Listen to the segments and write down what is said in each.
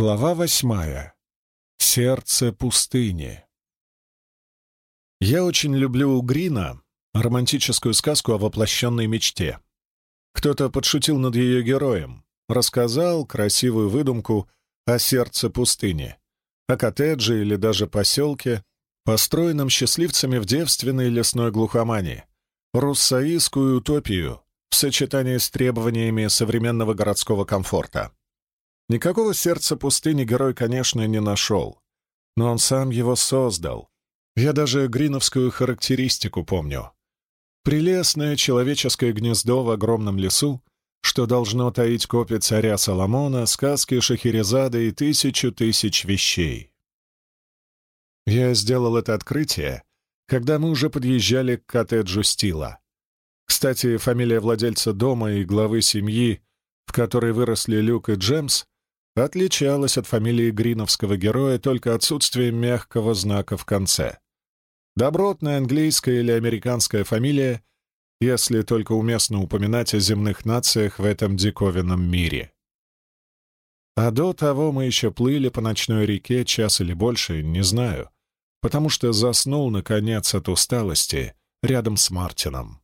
Глава восьмая. Сердце пустыни. Я очень люблю у Грина романтическую сказку о воплощенной мечте. Кто-то подшутил над ее героем, рассказал красивую выдумку о сердце пустыни, о коттедже или даже поселке, построенном счастливцами в девственной лесной глухомане, руссаистскую утопию в сочетании с требованиями современного городского комфорта. Никакого сердца пустыни герой, конечно, не нашел, но он сам его создал. Я даже гриновскую характеристику помню. Прелестное человеческое гнездо в огромном лесу, что должно таить копи царя Соломона, сказки Шахерезады и тысячу тысяч вещей. Я сделал это открытие, когда мы уже подъезжали к коттеджу Стила. Кстати, фамилия владельца дома и главы семьи, в которой выросли Люк и Джемс, отличалась от фамилии гриновского героя только отсутствием мягкого знака в конце. Добротная английская или американская фамилия, если только уместно упоминать о земных нациях в этом диковинном мире. А до того мы еще плыли по ночной реке час или больше, не знаю, потому что заснул, наконец, от усталости рядом с Мартином.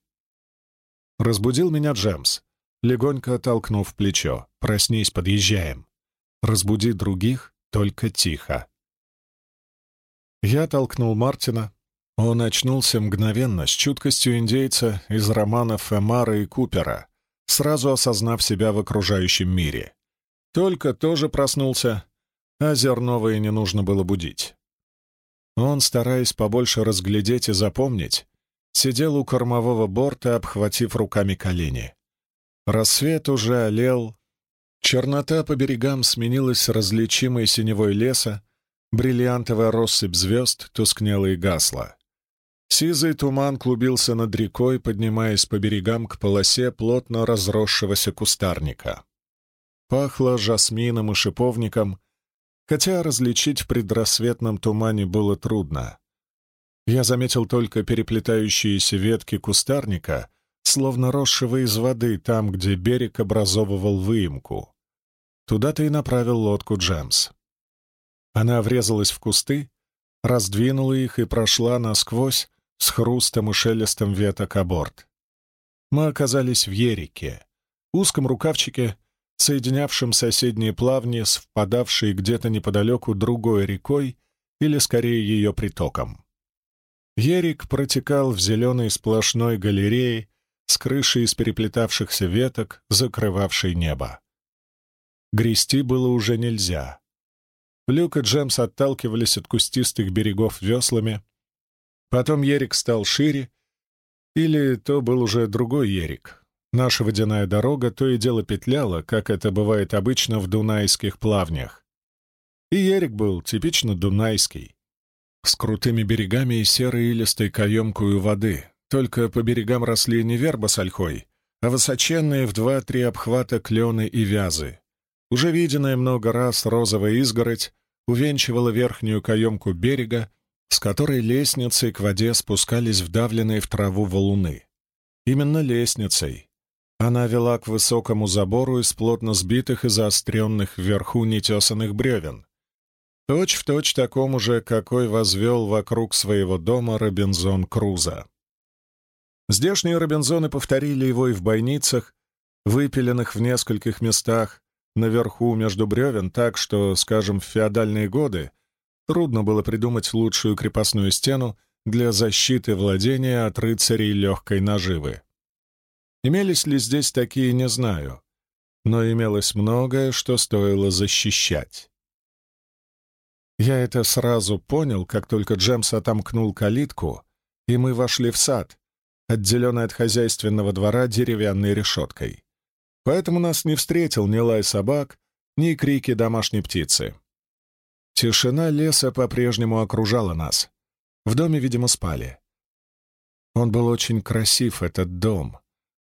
Разбудил меня Джемс, легонько толкнув плечо. «Проснись, подъезжаем». Разбуди других только тихо. Я толкнул Мартина. Он очнулся мгновенно, с чуткостью индейца из романов Эмара и Купера, сразу осознав себя в окружающем мире. Только тоже проснулся, а Зернова не нужно было будить. Он, стараясь побольше разглядеть и запомнить, сидел у кормового борта, обхватив руками колени. Рассвет уже олел, Чернота по берегам сменилась различимой синевой леса, бриллиантовая россыпь звезд тускнела и гасла. Сизый туман клубился над рекой, поднимаясь по берегам к полосе плотно разросшегося кустарника. Пахло жасмином и шиповником, хотя различить в предрассветном тумане было трудно. Я заметил только переплетающиеся ветки кустарника, словно росшего из воды там, где берег образовывал выемку. Туда-то и направил лодку Джемс. Она врезалась в кусты, раздвинула их и прошла насквозь с хрустом и шелестом веток о. Мы оказались в Ерике, узком рукавчике, соединявшем соседние плавни с впадавшей где-то неподалеку другой рекой или, скорее, ее притоком. Ерик протекал в зеленой сплошной галерее с крышей из переплетавшихся веток, закрывавшей небо. Грести было уже нельзя. Люк и Джемс отталкивались от кустистых берегов веслами. Потом Ерик стал шире, или то был уже другой Ерик. Наша водяная дорога то и дело петляла, как это бывает обычно в дунайских плавнях. И Ерик был типично дунайский, с крутыми берегами и серой илистой каемкою воды, только по берегам росли не верба с ольхой, а высоченные в два-три обхвата клены и вязы. Уже виденная много раз розовая изгородь увенчивала верхнюю каемку берега, с которой лестницей к воде спускались вдавленные в траву валуны. Именно лестницей. Она вела к высокому забору из плотно сбитых и заостренных вверху нетесанных бревен. Точь в точь такому же, какой возвел вокруг своего дома Робинзон Круза. Здешние Робинзоны повторили его и в бойницах, выпиленных в нескольких местах, наверху между бревен, так что, скажем, в феодальные годы трудно было придумать лучшую крепостную стену для защиты владения от рыцарей легкой наживы. Имелись ли здесь такие, не знаю, но имелось многое, что стоило защищать. Я это сразу понял, как только Джемс отомкнул калитку, и мы вошли в сад, отделенный от хозяйственного двора деревянной решеткой. Поэтому нас не встретил ни лай собак, ни крики домашней птицы. Тишина леса по-прежнему окружала нас. В доме, видимо, спали. Он был очень красив, этот дом,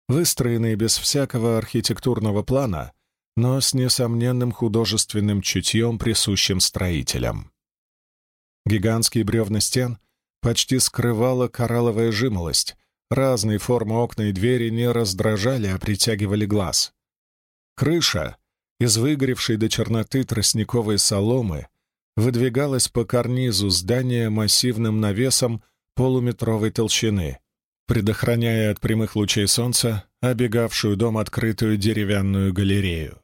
выстроенный без всякого архитектурного плана, но с несомненным художественным чутьем, присущим строителям. Гигантские бревна стен почти скрывала коралловая жимолость, Разные формы окна и двери не раздражали, а притягивали глаз. Крыша, из выгоревшей до черноты тростниковой соломы выдвигалась по карнизу здания массивным навесом полуметровой толщины, предохраняя от прямых лучей солнца обегавшую дом открытую деревянную галерею.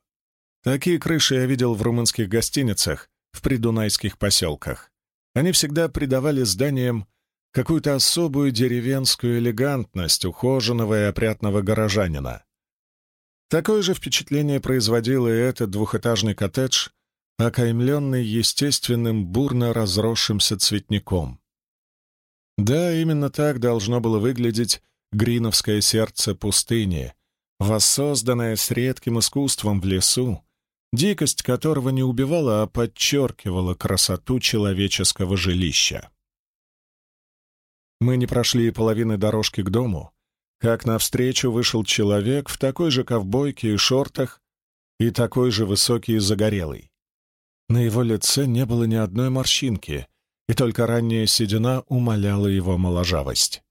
Такие крыши я видел в румынских гостиницах, в придунайских поселках. Они всегда придавали зданиям какую-то особую деревенскую элегантность ухоженного и опрятного горожанина. Такое же впечатление производил и этот двухэтажный коттедж, окаймленный естественным бурно разросшимся цветником. Да, именно так должно было выглядеть гриновское сердце пустыни, воссозданное с редким искусством в лесу, дикость которого не убивала, а подчеркивала красоту человеческого жилища. Мы не прошли половины дорожки к дому, как навстречу вышел человек в такой же ковбойке и шортах и такой же высокий и загорелый. На его лице не было ни одной морщинки, и только ранняя седина умаляла его моложавость.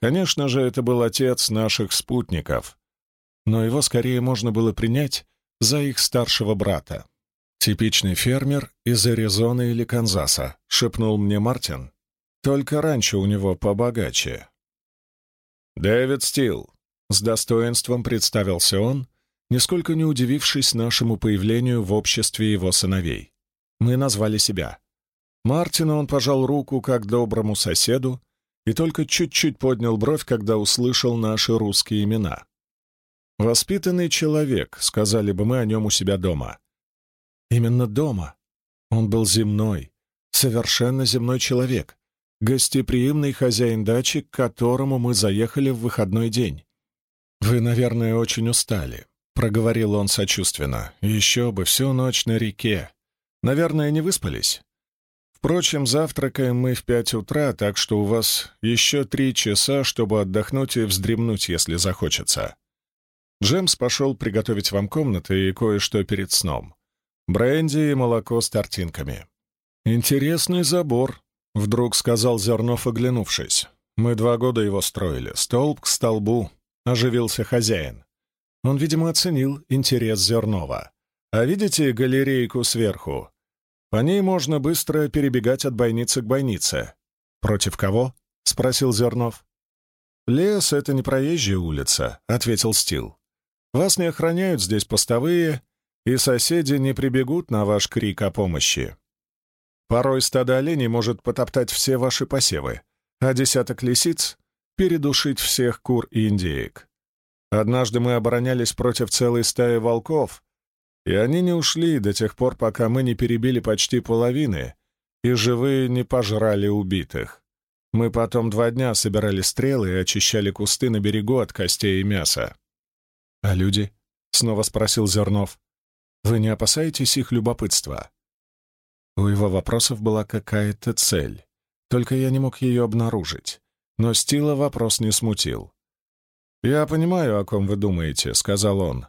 Конечно же, это был отец наших спутников, но его скорее можно было принять за их старшего брата. «Типичный фермер из Аризоны или Канзаса», — шепнул мне Мартин. «Только раньше у него побогаче». «Дэвид Стил», — с достоинством представился он, нисколько не удивившись нашему появлению в обществе его сыновей. Мы назвали себя. Мартину он пожал руку как доброму соседу и только чуть-чуть поднял бровь, когда услышал наши русские имена. «Воспитанный человек», — сказали бы мы о нем у себя дома. Именно дома. Он был земной, совершенно земной человек, гостеприимный хозяин дачи, к которому мы заехали в выходной день. «Вы, наверное, очень устали», — проговорил он сочувственно. «Еще бы, всю ночь на реке. Наверное, не выспались?» Впрочем, завтракаем мы в пять утра, так что у вас еще три часа, чтобы отдохнуть и вздремнуть, если захочется. Джемс пошел приготовить вам комнаты и кое-что перед сном. Бренди и молоко с тортинками. «Интересный забор», — вдруг сказал Зернов, оглянувшись. «Мы два года его строили. Столб к столбу», — оживился хозяин. Он, видимо, оценил интерес Зернова. «А видите галерейку сверху? По ней можно быстро перебегать от бойницы к бойнице». «Против кого?» — спросил Зернов. «Лес — это не проезжая улица», — ответил Стил. Вас не охраняют здесь постовые, и соседи не прибегут на ваш крик о помощи. Порой стадо оленей может потоптать все ваши посевы, а десяток лисиц — передушить всех кур и индеек. Однажды мы оборонялись против целой стаи волков, и они не ушли до тех пор, пока мы не перебили почти половины, и живые не пожрали убитых. Мы потом два дня собирали стрелы и очищали кусты на берегу от костей и мяса. «А люди?» — снова спросил Зернов. «Вы не опасаетесь их любопытства?» У его вопросов была какая-то цель, только я не мог ее обнаружить. Но Стила вопрос не смутил. «Я понимаю, о ком вы думаете», — сказал он.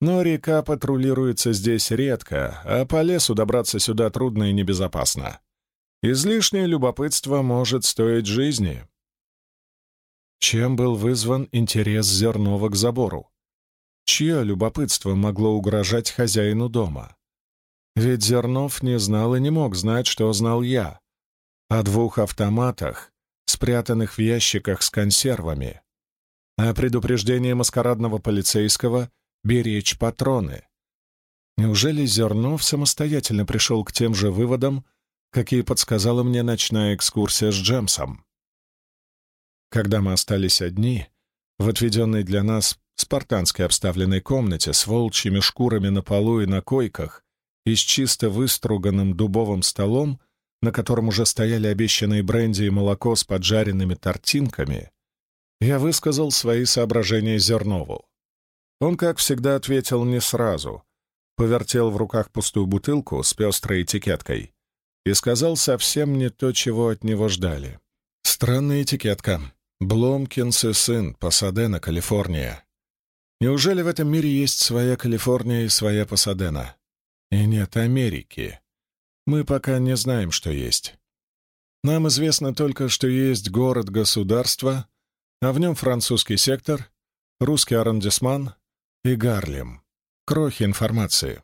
«Но река патрулируется здесь редко, а по лесу добраться сюда трудно и небезопасно. Излишнее любопытство может стоить жизни». Чем был вызван интерес Зернова к забору? Чье любопытство могло угрожать хозяину дома? Ведь Зернов не знал и не мог знать, что знал я. О двух автоматах, спрятанных в ящиках с консервами. О предупреждении маскарадного полицейского беречь патроны. Неужели Зернов самостоятельно пришел к тем же выводам, какие подсказала мне ночная экскурсия с Джемсом? Когда мы остались одни, в отведенной для нас спартанской обставленной комнате с волчьими шкурами на полу и на койках и с чисто выструганным дубовым столом, на котором уже стояли обещанные бренди и молоко с поджаренными тортинками, я высказал свои соображения Зернову. Он, как всегда, ответил не сразу, повертел в руках пустую бутылку с пестрой этикеткой и сказал совсем не то, чего от него ждали. «Странная этикетка. Бломкинс и сын, Пасадена, Калифорния. Неужели в этом мире есть своя Калифорния и своя Пасадена? И нет Америки. Мы пока не знаем, что есть. Нам известно только, что есть город-государство, а в нем французский сектор, русский аррondисман и Гарлем. крохи информации.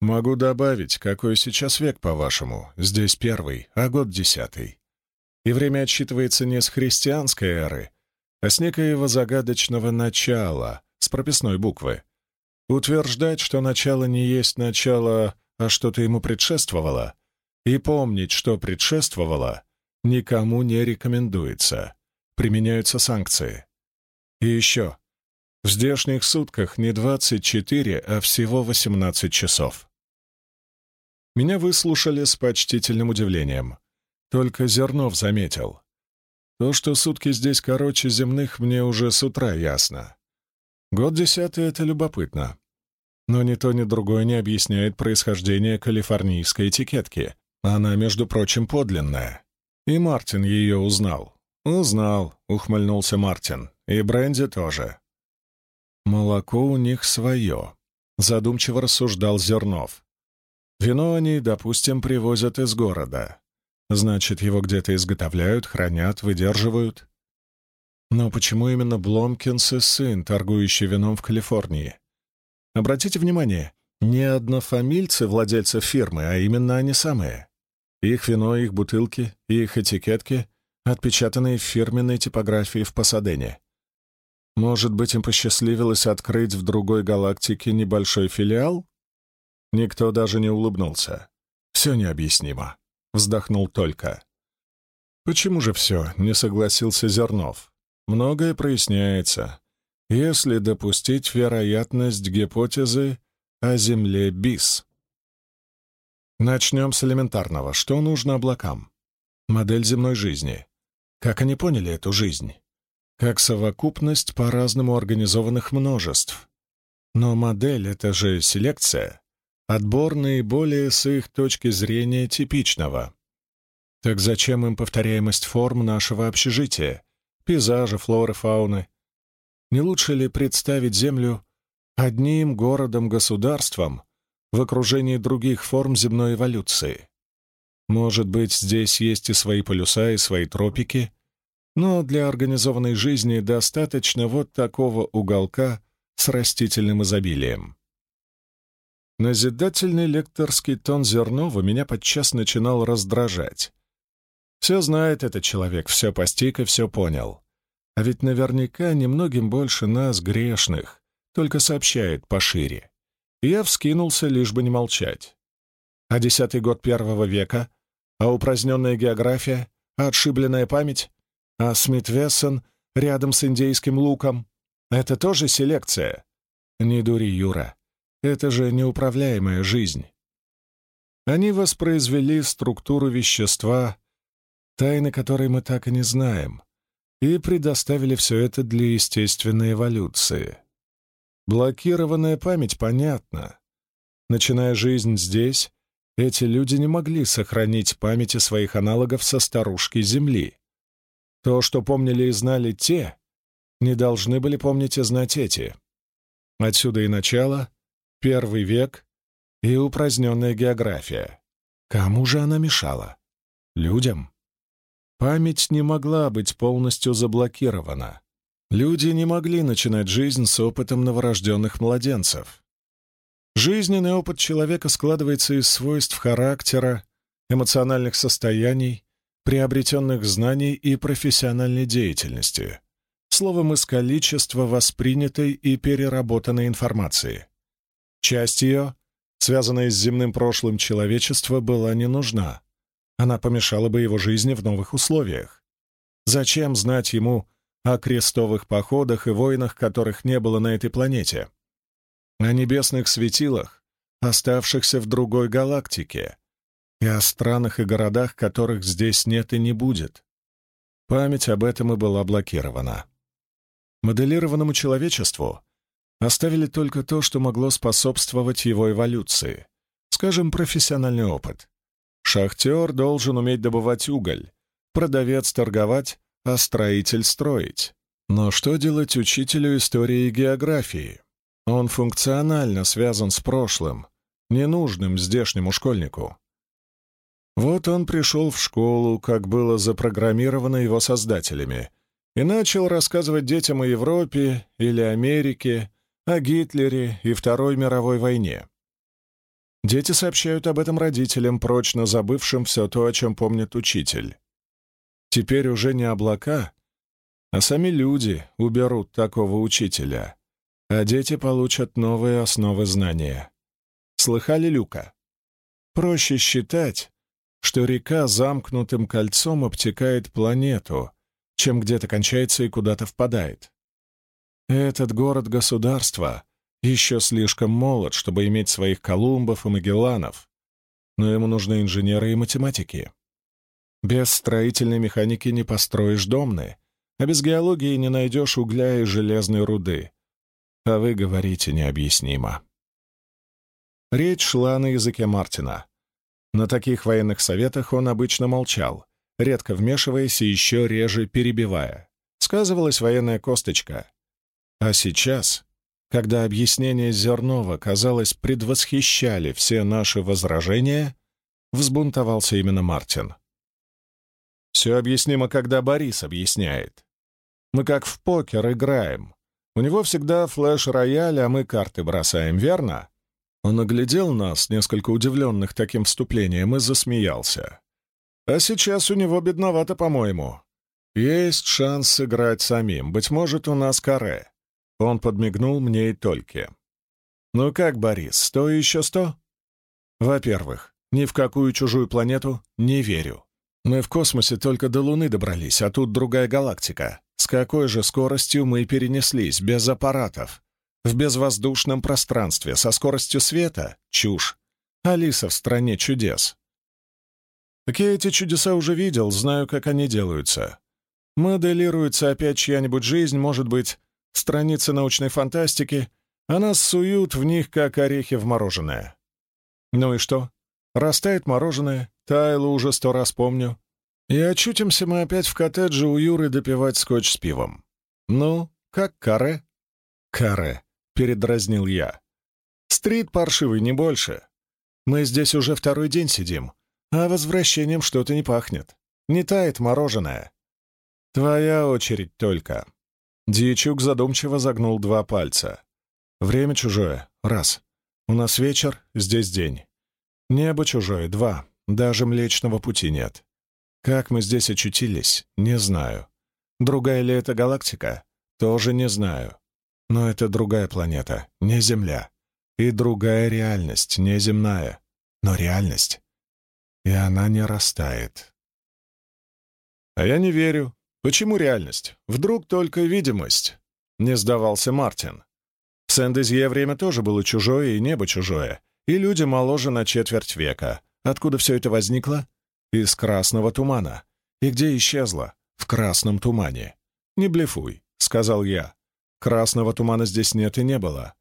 Могу добавить, какой сейчас век, по-вашему. Здесь первый, а год десятый. И время отсчитывается не с христианской эры, а с некоего загадочного начала, с прописной буквы. Утверждать, что начало не есть начало, а что-то ему предшествовало, и помнить, что предшествовало, никому не рекомендуется. Применяются санкции. И еще. В здешних сутках не 24, а всего 18 часов. Меня выслушали с почтительным удивлением. Только Зернов заметил. То, что сутки здесь короче земных, мне уже с утра ясно. Год десятый — это любопытно. Но ни то, ни другое не объясняет происхождение калифорнийской этикетки. Она, между прочим, подлинная. И Мартин ее узнал. «Узнал», — ухмыльнулся Мартин. «И Бренди тоже». «Молоко у них свое», — задумчиво рассуждал Зернов. Вино они, допустим, привозят из города. Значит, его где-то изготовляют, хранят, выдерживают. Но почему именно Бломкинс и сын, торгующий вином в Калифорнии? Обратите внимание, не однофамильцы владельцы фирмы, а именно они самые. Их вино, их бутылки, их этикетки, отпечатанные в фирменной типографии в Пасадене. Может быть, им посчастливилось открыть в другой галактике небольшой филиал? Никто даже не улыбнулся. «Все необъяснимо», — вздохнул только. «Почему же все?» — не согласился Зернов. «Многое проясняется, если допустить вероятность гипотезы о Земле БИС». Начнем с элементарного. Что нужно облакам? Модель земной жизни. Как они поняли эту жизнь? Как совокупность по-разному организованных множеств. Но модель — это же селекция. Отбор наиболее с их точки зрения типичного. Так зачем им повторяемость форм нашего общежития, пейзажа, флоры, фауны? Не лучше ли представить Землю одним городом-государством в окружении других форм земной эволюции? Может быть, здесь есть и свои полюса, и свои тропики, но для организованной жизни достаточно вот такого уголка с растительным изобилием. Назидательный лекторский тон Зернова меня подчас начинал раздражать. Все знает этот человек, все постиг и все понял. А ведь наверняка немногим больше нас, грешных, только сообщает пошире. Я вскинулся, лишь бы не молчать. А десятый год первого века, а упраздненная география, а отшибленная память, а Смит Вессон рядом с индейским луком — это тоже селекция. Не дури, Юра. Это же неуправляемая жизнь. Они воспроизвели структуру вещества, тайны которой мы так и не знаем, и предоставили все это для естественной эволюции. Блокированная память понятна. Начиная жизнь здесь, эти люди не могли сохранить памяти своих аналогов со старушки Земли. То, что помнили и знали те, не должны были помнить и знать эти. Отсюда и начало, Первый век и упраздненная география. Кому же она мешала? Людям. Память не могла быть полностью заблокирована. Люди не могли начинать жизнь с опытом новорожденных младенцев. Жизненный опыт человека складывается из свойств характера, эмоциональных состояний, приобретенных знаний и профессиональной деятельности. Словом, из количества воспринятой и переработанной информации. Часть ее, связанная с земным прошлым человечества, была не нужна. Она помешала бы его жизни в новых условиях. Зачем знать ему о крестовых походах и войнах, которых не было на этой планете? О небесных светилах, оставшихся в другой галактике, и о странах и городах, которых здесь нет и не будет. Память об этом и была блокирована. Моделированному человечеству Оставили только то, что могло способствовать его эволюции. Скажем, профессиональный опыт. Шахтер должен уметь добывать уголь, продавец торговать, а строитель строить. Но что делать учителю истории и географии? Он функционально связан с прошлым, ненужным здешнему школьнику. Вот он пришел в школу, как было запрограммировано его создателями, и начал рассказывать детям о Европе или Америке, о Гитлере и Второй мировой войне. Дети сообщают об этом родителям, прочно забывшим все то, о чем помнит учитель. Теперь уже не облака, а сами люди уберут такого учителя, а дети получат новые основы знания. Слыхали Люка? Проще считать, что река замкнутым кольцом обтекает планету, чем где-то кончается и куда-то впадает. Этот город-государство еще слишком молод, чтобы иметь своих Колумбов и Магелланов, но ему нужны инженеры и математики. Без строительной механики не построишь домны, а без геологии не найдешь угля и железной руды. А вы говорите необъяснимо. Речь шла на языке Мартина. На таких военных советах он обычно молчал, редко вмешиваясь и еще реже перебивая. Сказывалась военная косточка. А сейчас когда объяснения Зернова, казалось, предвосхищали все наши возражения, взбунтовался именно Мартин. «Все объяснимо, когда Борис объясняет. Мы как в покер играем. У него всегда флеш-рояль, а мы карты бросаем, верно?» Он оглядел нас, несколько удивленных таким вступлением, и засмеялся. «А сейчас у него бедновато, по-моему. Есть шанс сыграть самим. Быть может, у нас каре. Он подмигнул мне и только. «Ну как, Борис, сто и еще сто?» «Во-первых, ни в какую чужую планету не верю. Мы в космосе только до Луны добрались, а тут другая галактика. С какой же скоростью мы перенеслись, без аппаратов? В безвоздушном пространстве, со скоростью света? Чушь. Алиса в стране чудес. Так я эти чудеса уже видел, знаю, как они делаются. Моделируется опять чья-нибудь жизнь, может быть, страницы научной фантастики, а нас суют в них, как орехи в мороженое. Ну и что? Растает мороженое, таяло уже сто раз помню. И очутимся мы опять в коттедже у Юры допивать скотч с пивом. Ну, как каре? Каре, передразнил я. Стрит паршивый, не больше. Мы здесь уже второй день сидим, а возвращением что-то не пахнет. Не тает мороженое. Твоя очередь только. Дьячук задумчиво загнул два пальца. «Время чужое. Раз. У нас вечер, здесь день. Небо чужое. Два. Даже Млечного Пути нет. Как мы здесь очутились, не знаю. Другая ли это галактика? Тоже не знаю. Но это другая планета, не Земля. И другая реальность, не земная. Но реальность. И она не растает. А я не верю, «Почему реальность? Вдруг только видимость?» — не сдавался Мартин. В Сен-Дезье время тоже было чужое и небо чужое, и люди моложе на четверть века. Откуда все это возникло? Из красного тумана. И где исчезло? В красном тумане. «Не блефуй», — сказал я. «Красного тумана здесь нет и не было.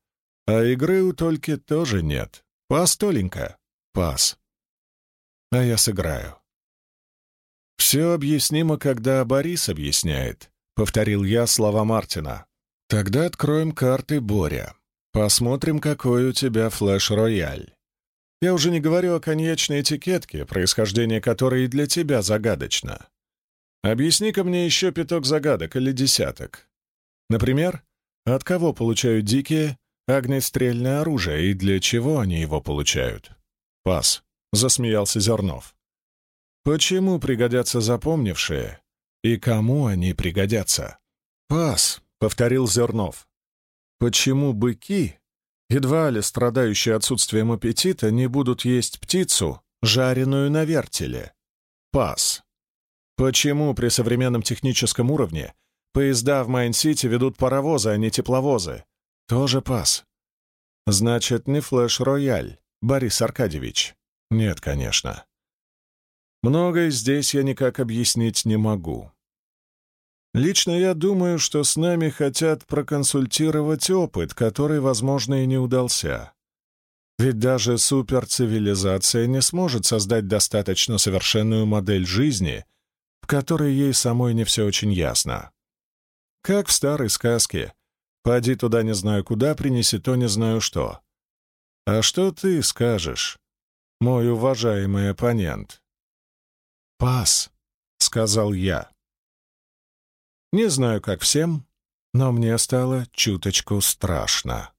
А игры у Тольки тоже нет. Пас, Толенька? Пас. А я сыграю. «Все объяснимо, когда Борис объясняет», — повторил я слова Мартина. «Тогда откроем карты Боря. Посмотрим, какой у тебя флеш-рояль. Я уже не говорю о коньячной этикетке, происхождение которой и для тебя загадочно. Объясни-ка мне еще пяток загадок или десяток. Например, от кого получают дикие огнестрельное оружие и для чего они его получают?» «Пас», — засмеялся Зернов. Почему пригодятся запомнившие? И кому они пригодятся? «Пас», — повторил Зернов. «Почему быки, едва ли страдающие отсутствием аппетита, не будут есть птицу, жареную на вертеле? Пас. Почему при современном техническом уровне поезда в Майн-Сити ведут паровозы, а не тепловозы? Тоже пас. Значит, не флеш-рояль, Борис Аркадьевич? Нет, конечно. Многое здесь я никак объяснить не могу. Лично я думаю, что с нами хотят проконсультировать опыт, который, возможно, и не удался. Ведь даже суперцивилизация не сможет создать достаточно совершенную модель жизни, в которой ей самой не все очень ясно. Как в старой сказке «Поди туда не знаю куда, принеси то не знаю что». А что ты скажешь, мой уважаемый оппонент? «Пас», — сказал я. Не знаю, как всем, Но мне стало чуточку страшно.